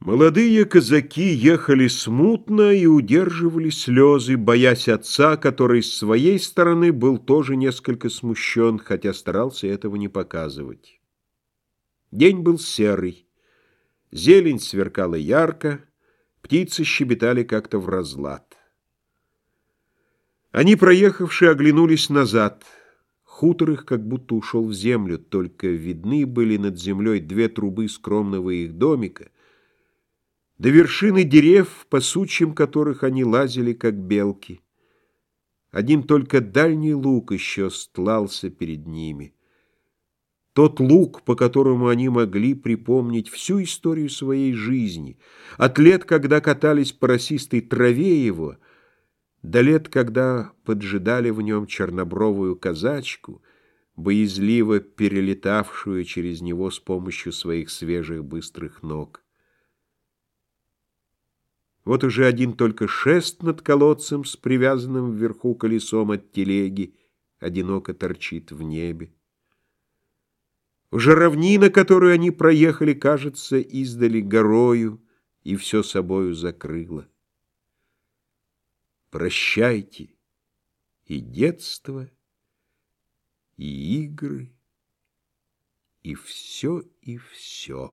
Молодые казаки ехали смутно и удерживали слезы, боясь отца, который с своей стороны был тоже несколько смущен, хотя старался этого не показывать. День был серый, зелень сверкала ярко, птицы щебетали как-то в разлад. Они, проехавшие, оглянулись назад. Хутор их как будто ушел в землю, только видны были над землей две трубы скромного их домика — до вершины дерев, по сучьям которых они лазили, как белки. Один только дальний луг еще стлался перед ними. Тот луг, по которому они могли припомнить всю историю своей жизни, от лет, когда катались по росистой траве его, до лет, когда поджидали в нем чернобровую казачку, боязливо перелетавшую через него с помощью своих свежих быстрых ног. Вот уже один только шест над колодцем с привязанным вверху колесом от телеги одиноко торчит в небе. Уже равнина, которую они проехали, кажется, издали горою и все собою закрыла. Прощайте и детство, и игры, и все, и все.